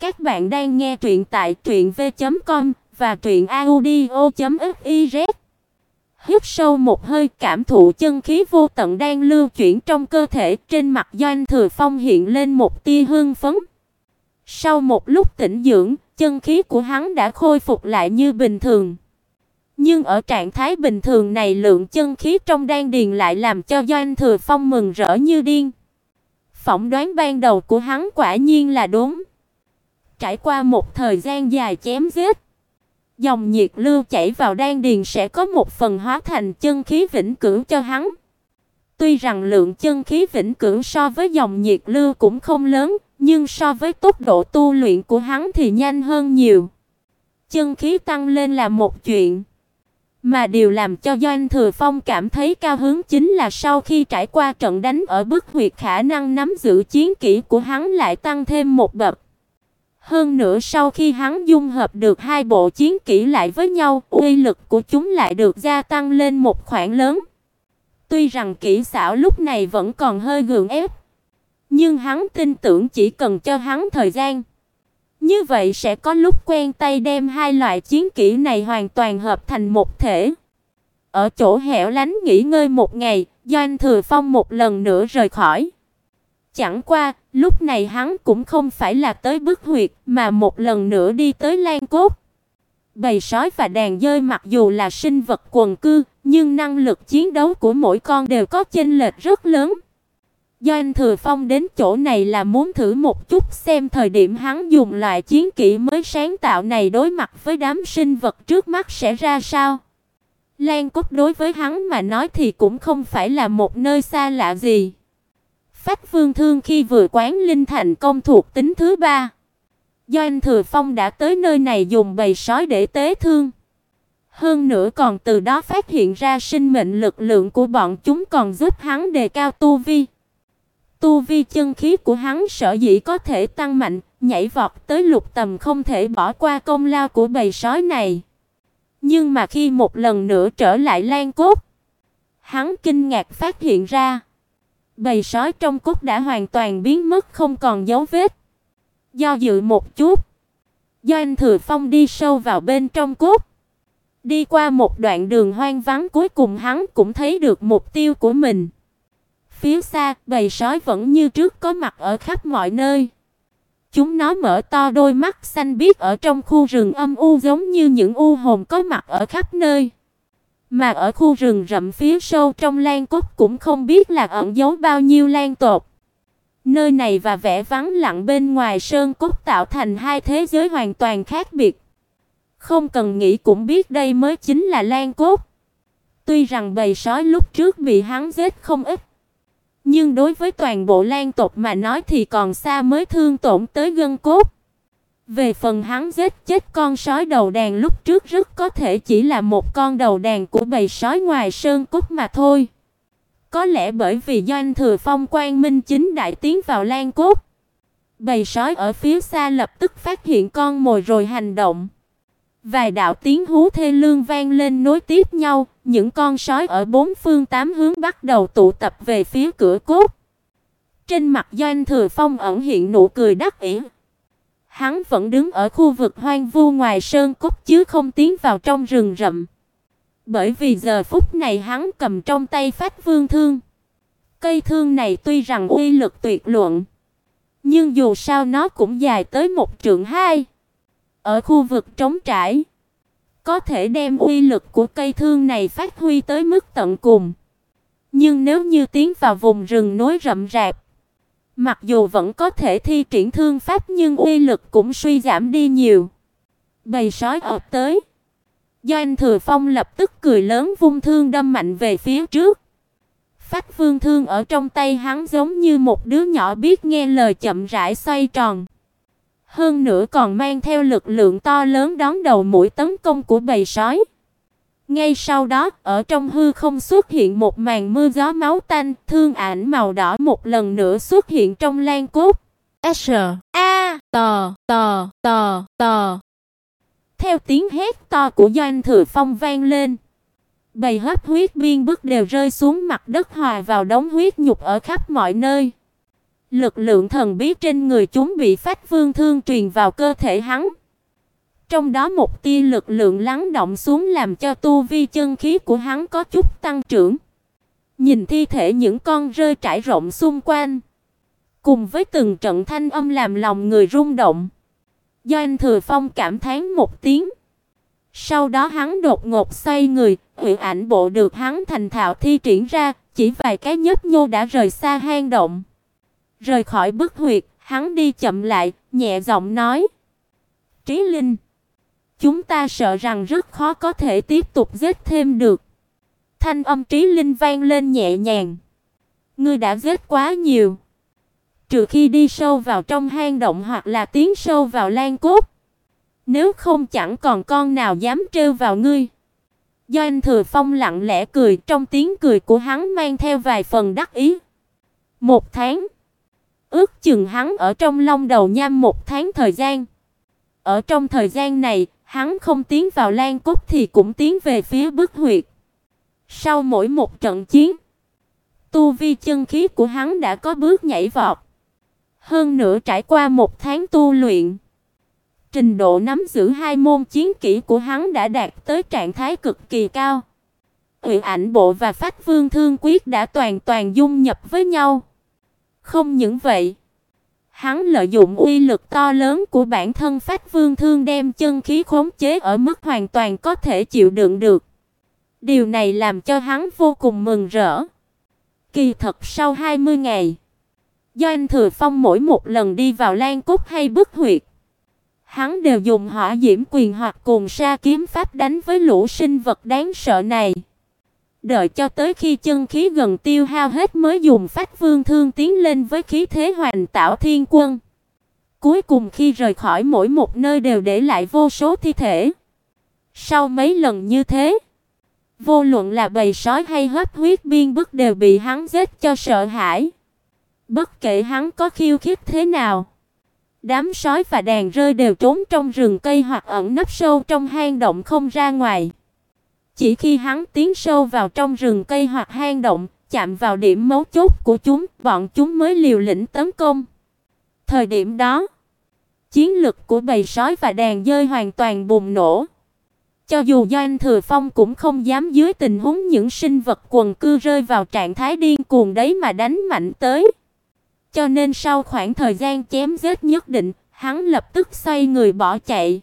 Các bạn đang nghe truyện tại truyệnv.com và truyệnaudio.fiz. Hít sâu một hơi, cảm thụ chân khí vô tận đang lưu chuyển trong cơ thể, trên mặt Doanh Thừa Phong hiện lên một tia hưng phấn. Sau một lúc tĩnh dưỡng, chân khí của hắn đã khôi phục lại như bình thường. Nhưng ở trạng thái bình thường này, lượng chân khí trong đan điền lại làm cho Doanh Thừa Phong mừng rỡ như điên. Phỏng đoán ban đầu của hắn quả nhiên là đúng. Trải qua một thời gian dài chém giết, dòng nhiệt lưu chảy vào đan điền sẽ có một phần hóa thành chân khí vĩnh cửu cho hắn. Tuy rằng lượng chân khí vĩnh cửu so với dòng nhiệt lưu cũng không lớn, nhưng so với tốc độ tu luyện của hắn thì nhanh hơn nhiều. Chân khí tăng lên là một chuyện, mà điều làm cho Doanh Thừa Phong cảm thấy cao hứng chính là sau khi trải qua trận đánh ở bức huyệt khả năng nắm giữ chiến kỹ của hắn lại tăng thêm một bậc. Hơn nữa sau khi hắn dung hợp được hai bộ chiến kỹ lại với nhau, uy lực của chúng lại được gia tăng lên một khoảng lớn. Tuy rằng kỹ xảo lúc này vẫn còn hơi gượng ép, nhưng hắn tin tưởng chỉ cần cho hắn thời gian, như vậy sẽ có lúc quen tay đem hai loại chiến kỹ này hoàn toàn hợp thành một thể. Ở chỗ hẻo lánh nghỉ ngơi một ngày, Doanh Thừa Phong một lần nữa rời khỏi. Chẳng qua, lúc này hắn cũng không phải là tới bức huyệt, mà một lần nữa đi tới Lan Cốt. Bầy sói và đàn dơi mặc dù là sinh vật quần cư, nhưng năng lực chiến đấu của mỗi con đều có chênh lệch rất lớn. do anh Thừa Phong đến chỗ này là muốn thử một chút xem thời điểm hắn dùng loại chiến kỹ mới sáng tạo này đối mặt với đám sinh vật trước mắt sẽ ra sao. Lan Cốt đối với hắn mà nói thì cũng không phải là một nơi xa lạ gì. Phách Vương Thương khi vừa quán linh thành công thuộc tính thứ ba. Doanh Thừa Phong đã tới nơi này dùng bầy sói để tế thương. Hơn nữa còn từ đó phát hiện ra sinh mệnh lực lượng của bọn chúng còn giúp hắn đề cao tu vi. Tu vi chân khí của hắn sở dĩ có thể tăng mạnh, nhảy vọt tới lục tầm không thể bỏ qua công lao của bầy sói này. Nhưng mà khi một lần nữa trở lại Lan Cốt, hắn kinh ngạc phát hiện ra, bầy sói trong cốt đã hoàn toàn biến mất không còn dấu vết. Do dự một chút, doanh Thừa Phong đi sâu vào bên trong cốt, đi qua một đoạn đường hoang vắng cuối cùng hắn cũng thấy được mục tiêu của mình. Phía xa, bầy sói vẫn như trước có mặt ở khắp mọi nơi. Chúng nó mở to đôi mắt xanh biếc ở trong khu rừng âm u giống như những u hồn có mặt ở khắp nơi. Mà ở khu rừng rậm phía sâu trong lan cốt cũng không biết là ẩn giấu bao nhiêu lan tộc. Nơi này và vẻ vắng lặng bên ngoài sơn cốt tạo thành hai thế giới hoàn toàn khác biệt. Không cần nghĩ cũng biết đây mới chính là lan cốt. Tuy rằng bầy sói lúc trước bị hắn giết không ít, nhưng đối với toàn bộ Lan tộc mà nói thì còn xa mới thương tổn tới gân cốt. Về phần hắn giết chết con sói đầu đàn lúc trước rất có thể chỉ là một con đầu đàn của bầy sói ngoài sơn cốt mà thôi. Có lẽ bởi vì Doanh Thừa Phong quan minh chính đại tiến vào Lan cốt. Bầy sói ở phía xa lập tức phát hiện con mồi rồi hành động. Vài đạo tiếng hú thê lương vang lên nối tiếp nhau, những con sói ở bốn phương tám hướng bắt đầu tụ tập về phía cửa cốt. Trên mặt Doanh Thừa Phong ẩn hiện nụ cười đắc ý. Hắn vẫn đứng ở khu vực hoang vu ngoài sơn cốt chứ không tiến vào trong rừng rậm. Bởi vì giờ phút này hắn cầm trong tay phát Vương thương. Cây thương này tuy rằng uy lực tuyệt luận, nhưng dù sao nó cũng dài tới một trượng hai. Ở khu vực trống trải, có thể đem uy lực của cây thương này phát huy tới mức tận cùng. Nhưng nếu như tiến vào vùng rừng núi rậm rạp, mặc dù vẫn có thể thi triển thương pháp nhưng uy lực cũng suy giảm đi nhiều. Bầy sói ập tới. Doanh Thừa Phong lập tức cười lớn vung thương đâm mạnh về phía trước. Phách Vương thương ở trong tay hắn giống như một đứa nhỏ biết nghe lời chậm rãi xoay tròn. Hơn nữa còn mang theo lực lượng to lớn đón đầu mũi tấn công của bầy sói. Ngay sau đó, ở trong hư không xuất hiện một màn mưa gió máu tanh, thương ảnh màu đỏ một lần nữa xuất hiện trong lan cốt. S A T T T T. Theo tiếng hét to của Doanh Thừa Phong vang lên, bầy hấp huyết biên bức đều rơi xuống mặt đất hòa vào đống huyết nhục ở khắp mọi nơi. Lực lượng thần bí trên người chúng bị Phách Vương thương truyền vào cơ thể hắn. Trong đó một tia lực lượng lắng động xuống làm cho tu vi chân khí của hắn có chút tăng trưởng. Nhìn thi thể những con rơi trải rộng xung quanh, cùng với từng trận thanh âm làm lòng người rung động. Do anh Thừa Phong cảm thán một tiếng. Sau đó hắn đột ngột xoay người, hủy ảnh bộ được hắn thành thạo thi triển ra, chỉ vài cái nhấp nhô đã rời xa hang động. Rời khỏi bức huyệt, hắn đi chậm lại, nhẹ giọng nói: "Trí Linh, chúng ta sợ rằng rất khó có thể tiếp tục giết thêm được." Thanh âm Trí Linh vang lên nhẹ nhàng. "Ngươi đã giết quá nhiều." Trừ khi đi sâu vào trong hang động hoặc là tiến sâu vào lan cốt, nếu không chẳng còn con nào dám trêu vào ngươi. Do anh Thừa Phong lặng lẽ cười, trong tiếng cười của hắn mang theo vài phần đắc ý. Một tháng. Ước chừng hắn ở trong Long Đầu Nham một tháng thời gian. Ở trong thời gian này, hắn không tiến vào Lan Cốt thì cũng tiến về phía bức huyệt. Sau mỗi một trận chiến, tu vi chân khí của hắn đã có bước nhảy vọt. Hơn nữa trải qua một tháng tu luyện, trình độ nắm giữ hai môn chiến kỹ của hắn đã đạt tới trạng thái cực kỳ cao. Huyền ảnh bộ và Phách Vương Thương Quyết đã toàn toàn dung nhập với nhau. Không những vậy, hắn lợi dụng uy lực to lớn của bản thân Phách Vương Thương đem chân khí khống chế ở mức hoàn toàn có thể chịu đựng được. Điều này làm cho hắn vô cùng mừng rỡ. Kỳ thật sau 20 ngày, do anh Thừa Phong mỗi một lần đi vào Lan Cốt hay bức huyệt, hắn đều dùng hỏa diễm quyền hoặc cùng sa kiếm pháp đánh với lũ sinh vật đáng sợ này. Đợi cho tới khi chân khí gần tiêu hao hết mới dùng Phách Vương thương tiến lên với khí thế hoành tạo thiên quân. Cuối cùng khi rời khỏi mỗi một nơi đều để lại vô số thi thể. Sau mấy lần như thế, vô luận là bầy sói hay hấp huyết biên bức đều bị hắn giết cho sợ hãi. Bất kể hắn có khiêu khích thế nào, đám sói và đàn rơi đều trốn trong rừng cây hoặc ẩn nấp sâu trong hang động không ra ngoài. Chỉ khi hắn tiến sâu vào trong rừng cây hoặc hang động, chạm vào điểm mấu chốt của chúng, bọn chúng mới liều lĩnh tấn công. Thời điểm đó, chiến lực của bầy sói và đàn dơi hoàn toàn bùng nổ. Cho dù Doanh Thừa Phong cũng không dám dưới tình huống những sinh vật quần cư rơi vào trạng thái điên cuồng đấy mà đánh mạnh tới. Cho nên sau khoảng thời gian chém giết nhất định, hắn lập tức xoay người bỏ chạy.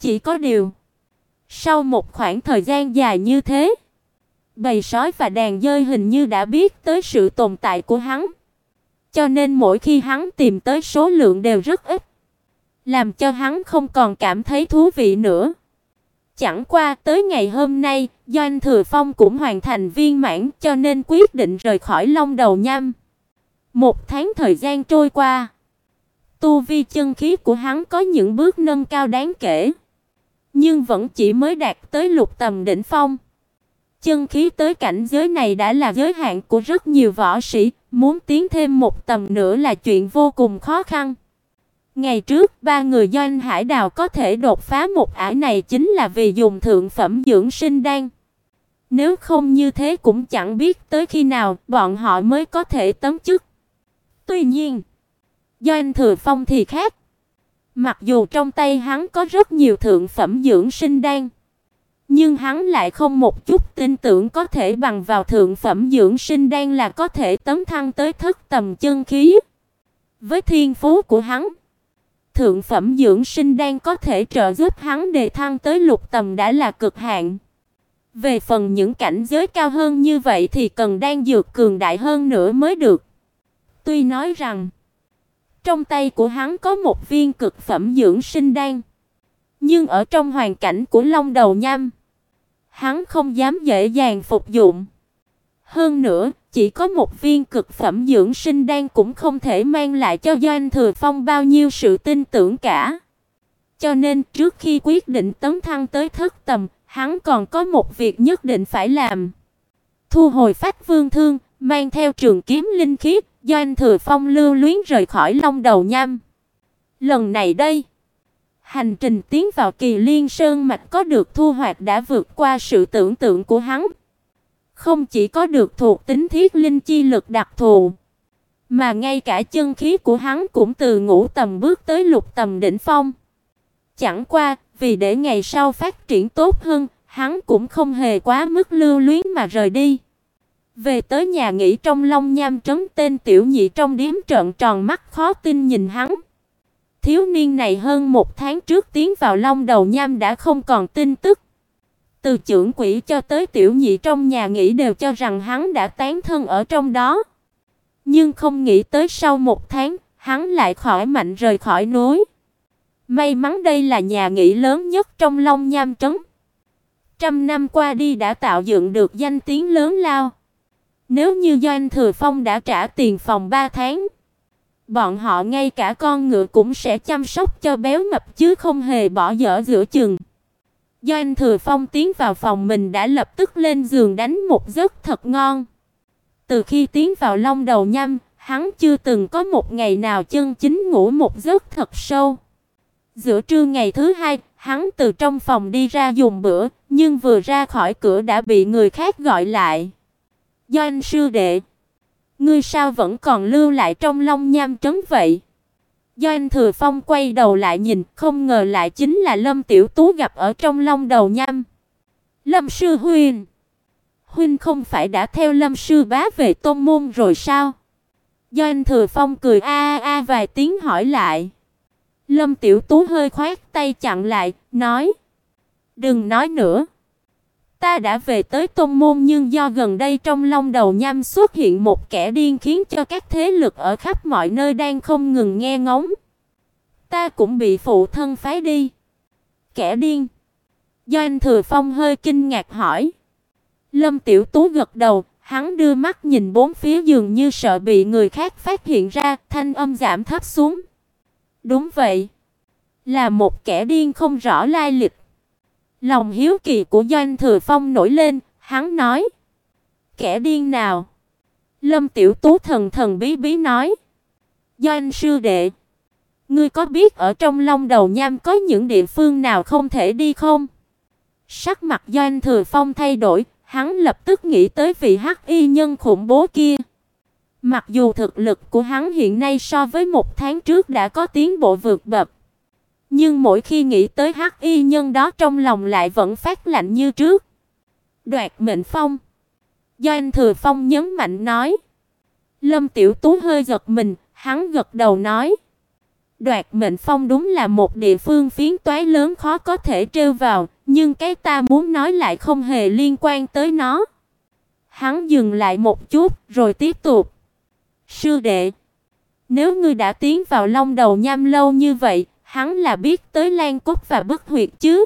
Chỉ có điều, sau một khoảng thời gian dài như thế, bầy sói và đàn dơi hình như đã biết tới sự tồn tại của hắn. Cho nên mỗi khi hắn tìm tới số lượng đều rất ít, làm cho hắn không còn cảm thấy thú vị nữa. Chẳng qua tới ngày hôm nay, Doanh Thừa Phong cũng hoàn thành viên mãn cho nên quyết định rời khỏi Long Đầu Nham. Một tháng thời gian trôi qua, tu vi chân khí của hắn có những bước nâng cao đáng kể, nhưng vẫn chỉ mới đạt tới lục tầm đỉnh phong. Chân khí tới cảnh giới này đã là giới hạn của rất nhiều võ sĩ, muốn tiến thêm một tầm nữa là chuyện vô cùng khó khăn. Ngày trước, ba người doanh hải đào có thể đột phá một ải này chính là vì dùng thượng phẩm dưỡng sinh đan. Nếu không như thế cũng chẳng biết tới khi nào bọn họ mới có thể tấm chức. Tuy nhiên, Doanh Thừa Phong thì khác. Mặc dù trong tay hắn có rất nhiều thượng phẩm dưỡng sinh đan, nhưng hắn lại không một chút tin tưởng có thể bằng vào thượng phẩm dưỡng sinh đan là có thể tấn thăng tới thất tầm chân khí. Với thiên phú của hắn, thượng phẩm dưỡng sinh đan có thể trợ giúp hắn đề thăng tới lục tầm đã là cực hạn. Về phần những cảnh giới cao hơn như vậy thì cần đan dược cường đại hơn nữa mới được. Tuy nói rằng trong tay của hắn có một viên cực phẩm dưỡng sinh đan, nhưng ở trong hoàn cảnh của Long Đầu Nham, hắn không dám dễ dàng phục dụng. Hơn nữa, chỉ có một viên cực phẩm dưỡng sinh đan cũng không thể mang lại cho Doanh Thừa Phong bao nhiêu sự tin tưởng cả. Cho nên trước khi quyết định tấn thăng tới thất tầm, hắn còn có một việc nhất định phải làm. Thu hồi Phách Vương Thương, mang theo trường kiếm linh khí, Doanh Thừa Phong lưu luyến rời khỏi Long Đầu Nham. Lần này đây, hành trình tiến vào Kỳ Liên Sơn mạch có được thu hoạch đã vượt qua sự tưởng tượng của hắn. Không chỉ có được thuộc tính thiết linh chi lực đặc thù, Mà ngay cả chân khí của hắn cũng từ ngũ tầm bước tới lục tầm đỉnh phong. Chẳng qua, vì để ngày sau phát triển tốt hơn, hắn cũng không hề quá mức lưu luyến mà rời đi. Về tới nhà nghỉ trong Long Nham trấn tên tiểu nhị trong điếm trợn tròn mắt khó tin nhìn hắn. Thiếu niên này hơn một tháng trước tiến vào Long Đầu Nham đã không còn tin tức. Từ trưởng quỹ cho tới tiểu nhị trong nhà nghỉ đều cho rằng hắn đã tán thân ở trong đó. Nhưng không nghĩ tới sau một tháng, hắn lại khỏi mạnh rời khỏi núi. May mắn đây là nhà nghỉ lớn nhất trong Long Nham trấn. Trăm năm qua đi đã tạo dựng được danh tiếng lớn lao. Nếu như Doanh Thừa Phong đã trả tiền phòng 3 tháng, bọn họ ngay cả con ngựa cũng sẽ chăm sóc cho béo mập chứ không hề bỏ dở giữa chừng. Doanh Thừa Phong tiến vào phòng mình đã lập tức lên giường đánh một giấc thật ngon. Từ khi tiến vào Long Đầu Nhâm, hắn chưa từng có một ngày nào chân chính ngủ một giấc thật sâu. Giữa trưa ngày thứ hai, hắn từ trong phòng đi ra dùng bữa, nhưng vừa ra khỏi cửa đã bị người khác gọi lại. Doanh sư đệ, ngươi sao vẫn còn lưu lại trong Long Nham trấn vậy? Doanh Thừa Phong quay đầu lại nhìn, không ngờ lại chính là Lâm Tiểu Tú gặp ở trong Long Đầu Nham. Lâm sư huynh, huynh không phải đã theo Lâm sư bá về Tôn môn rồi sao? Doanh Thừa Phong cười a a vài tiếng hỏi lại. Lâm Tiểu Tú hơi khoát tay chặn lại, nói: "Đừng nói nữa. Ta đã về tới Tôn môn nhưng do gần đây trong Long Đầu Nham xuất hiện một kẻ điên khiến cho các thế lực ở khắp mọi nơi đang không ngừng nghe ngóng. Ta cũng bị phụ thân phái đi." Kẻ điên? do anh Thừa Phong hơi kinh ngạc hỏi. Lâm Tiểu Tú gật đầu, hắn đưa mắt nhìn bốn phía dường như sợ bị người khác phát hiện ra, thanh âm giảm thấp xuống. Đúng vậy, là một kẻ điên không rõ lai lịch. Lòng hiếu kỳ của Doanh Thừa Phong nổi lên, hắn nói: "Kẻ điên nào?" Lâm Tiểu Tú thần thần bí bí nói: "Doanh sư đệ, ngươi có biết ở trong Long Đầu Nham có những địa phương nào không thể đi không?" Sắc mặt Doanh Thừa Phong thay đổi, hắn lập tức nghĩ tới vị hắc y nhân khủng bố kia. Mặc dù thực lực của hắn hiện nay so với một tháng trước đã có tiến bộ vượt bậc, nhưng mỗi khi nghĩ tới hắc y nhân đó trong lòng lại vẫn phát lạnh như trước. Đoạt mệnh phong. Doanh Thừa Phong nhấn mạnh nói. Lâm Tiểu Tú hơi giật mình, hắn gật đầu nói: Đoạt mệnh phong đúng là một địa phương phiến toái lớn khó có thể trêu vào, nhưng cái ta muốn nói lại không hề liên quan tới nó. Hắn dừng lại một chút rồi tiếp tục. Sư đệ, nếu ngươi đã tiến vào Long Đầu Nham lâu như vậy, hắn là biết tới Lan Cốt và Bất Huyệt chứ?